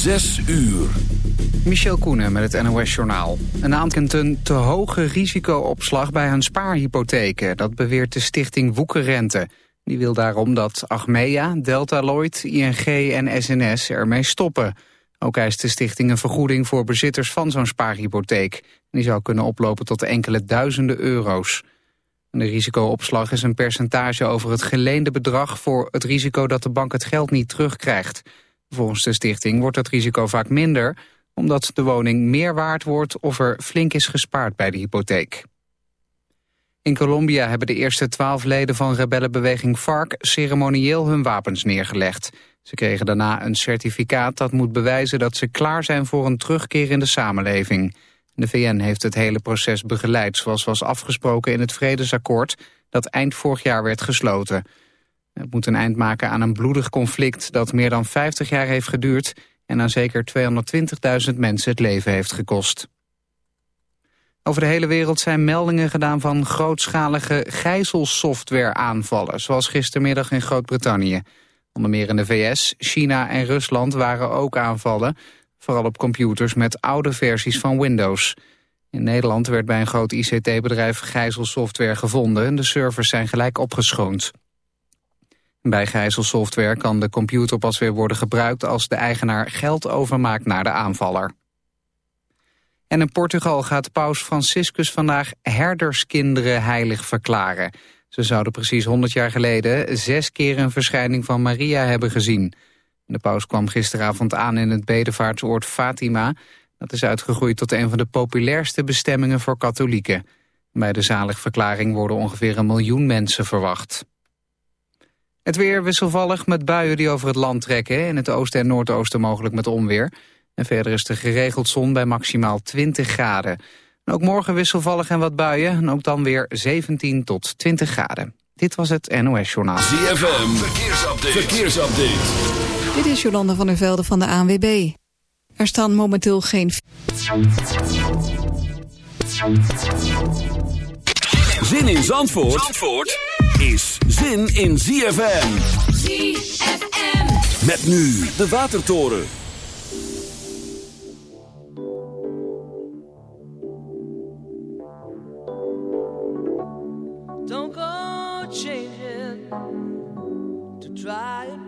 Zes uur. Michel Koenen met het NOS-journaal. Een aankent een te hoge risicoopslag bij hun spaarhypotheken. Dat beweert de stichting Woekerrente. Die wil daarom dat Achmea, Deltaloid, ING en SNS ermee stoppen. Ook eist de stichting een vergoeding voor bezitters van zo'n spaarhypotheek. Die zou kunnen oplopen tot enkele duizenden euro's. De risicoopslag is een percentage over het geleende bedrag... voor het risico dat de bank het geld niet terugkrijgt. Volgens de stichting wordt het risico vaak minder... omdat de woning meer waard wordt of er flink is gespaard bij de hypotheek. In Colombia hebben de eerste twaalf leden van rebellenbeweging FARC... ceremonieel hun wapens neergelegd. Ze kregen daarna een certificaat dat moet bewijzen dat ze klaar zijn... voor een terugkeer in de samenleving... De VN heeft het hele proces begeleid zoals was afgesproken in het vredesakkoord dat eind vorig jaar werd gesloten. Het moet een eind maken aan een bloedig conflict dat meer dan 50 jaar heeft geduurd en aan zeker 220.000 mensen het leven heeft gekost. Over de hele wereld zijn meldingen gedaan van grootschalige gijzelsoftware-aanvallen, zoals gistermiddag in Groot-Brittannië. Onder meer in de VS, China en Rusland waren ook aanvallen vooral op computers met oude versies van Windows. In Nederland werd bij een groot ICT-bedrijf gijzelsoftware gevonden. De servers zijn gelijk opgeschoond. Bij gijzelsoftware kan de computer pas weer worden gebruikt... als de eigenaar geld overmaakt naar de aanvaller. En in Portugal gaat paus Franciscus vandaag herderskinderen heilig verklaren. Ze zouden precies 100 jaar geleden zes keer een verschijning van Maria hebben gezien... De paus kwam gisteravond aan in het bedevaartsoord Fatima. Dat is uitgegroeid tot een van de populairste bestemmingen voor katholieken. Bij de zaligverklaring worden ongeveer een miljoen mensen verwacht. Het weer wisselvallig met buien die over het land trekken. In het oosten en noordoosten mogelijk met onweer. En verder is er geregeld zon bij maximaal 20 graden. ook morgen wisselvallig en wat buien. En ook dan weer 17 tot 20 graden. Dit was het NOS Journaal. ZFM, verkeersupdate. verkeersupdate. Dit is Jolanda van der Velde van de ANWB. Er staan momenteel geen... Zin in Zandvoort, Zandvoort is zin in ZFM. ZFM. Met nu de Watertoren. Don't go changing to try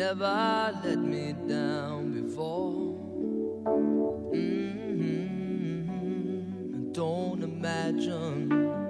never let me down before. Mm-hmm. Don't imagine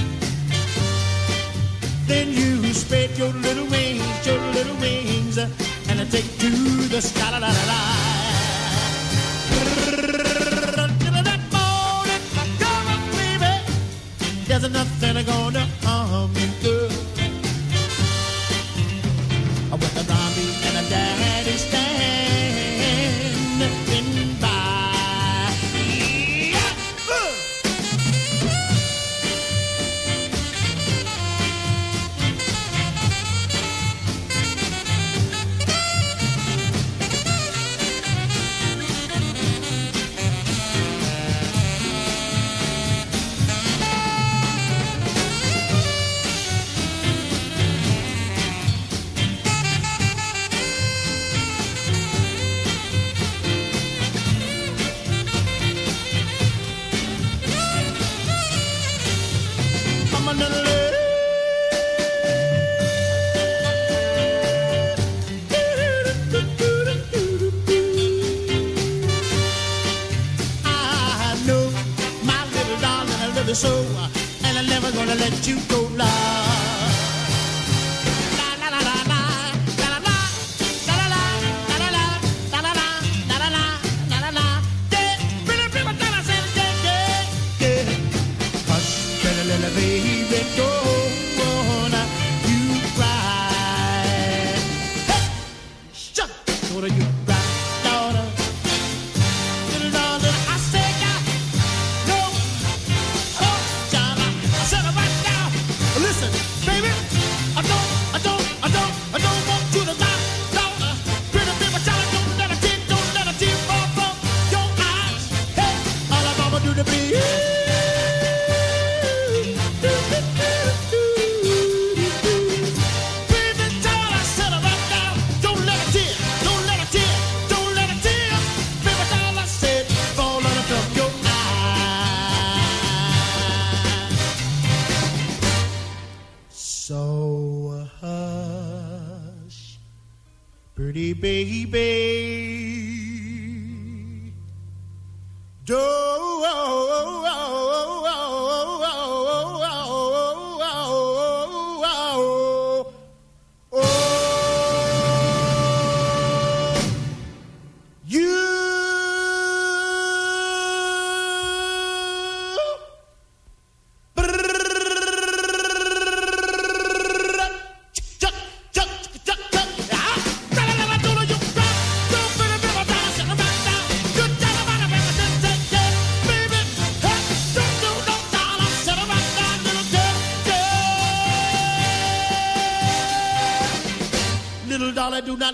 then you spread your little wings, your little wings, and I take to the sky. La, la, la, la. There's nothing gonna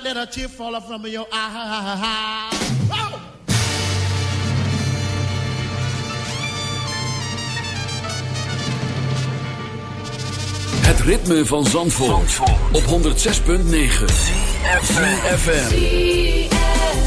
let a tear fall from your eye. Oh! Het ritme van Zandvoort, Zandvoort. op 106.9 FM.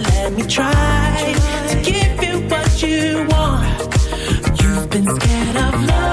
let me try to give you what you want. You've been scared of love.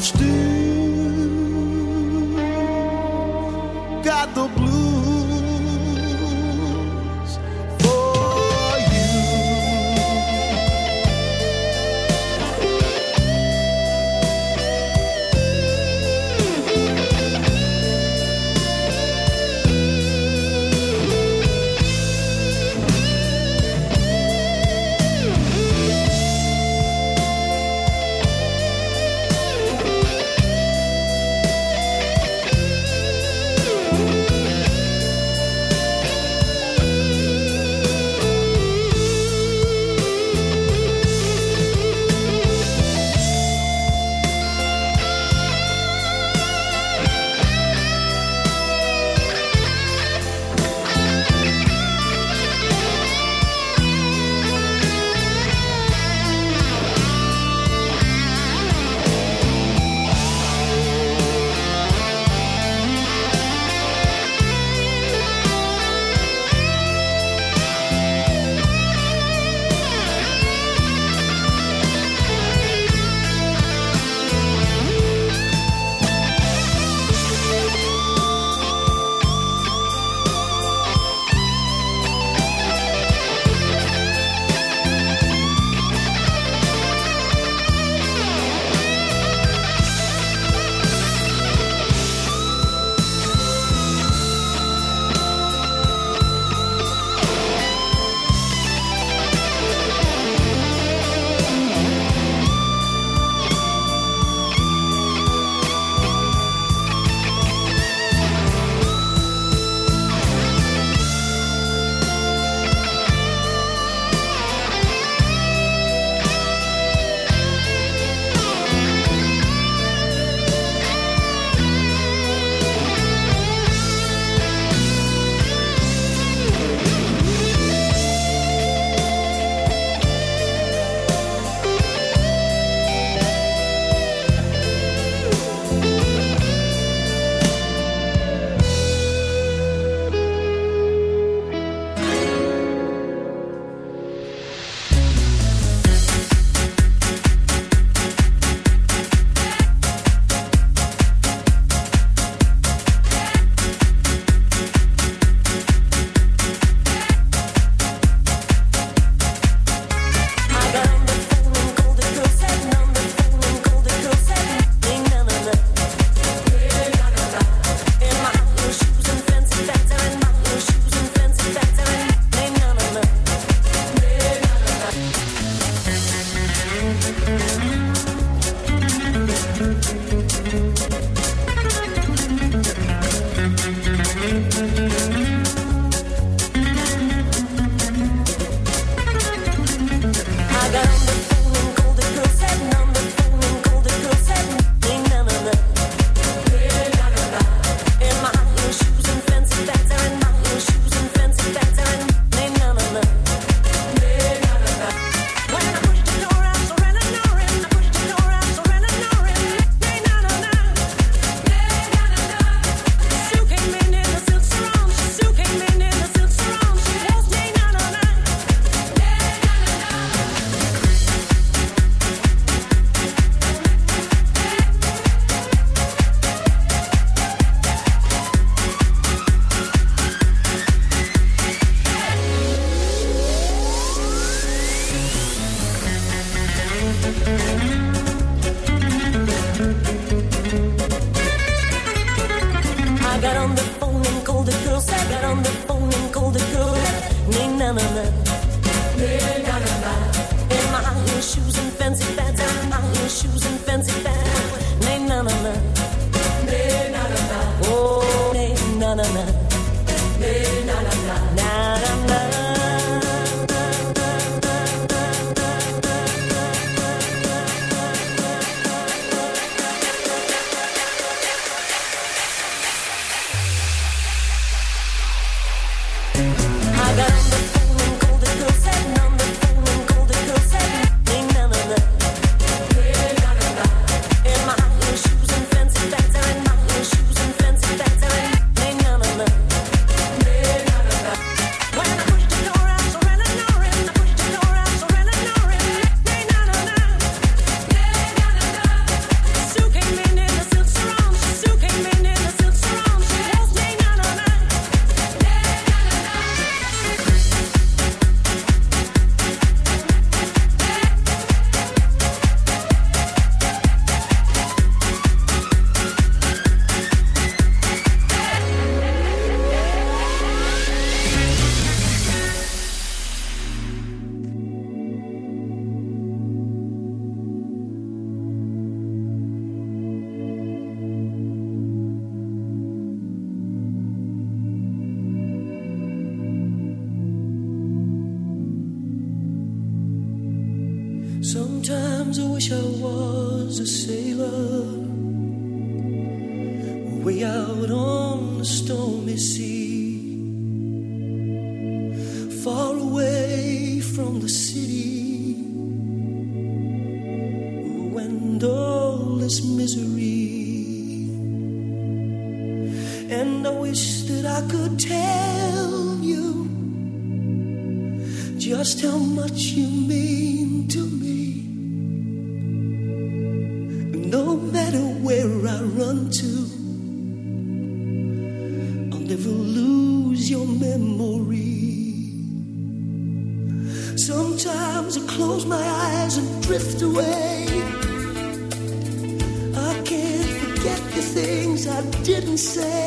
Still. Got the blue. Sometimes I wish I was a sailor, way out on the stormy sea, far away from the city, and end all this misery. And I wish that I could tell you just how much you mean. say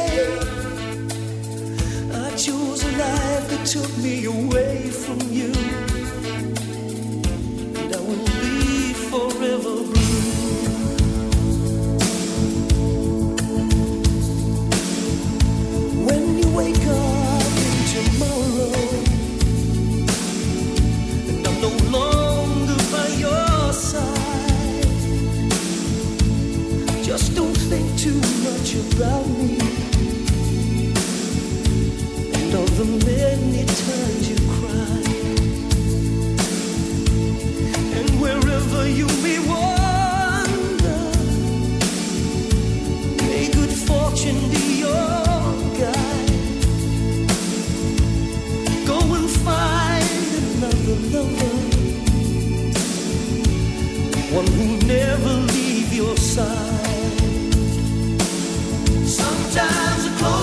one who'll never leave your side. Sometimes a close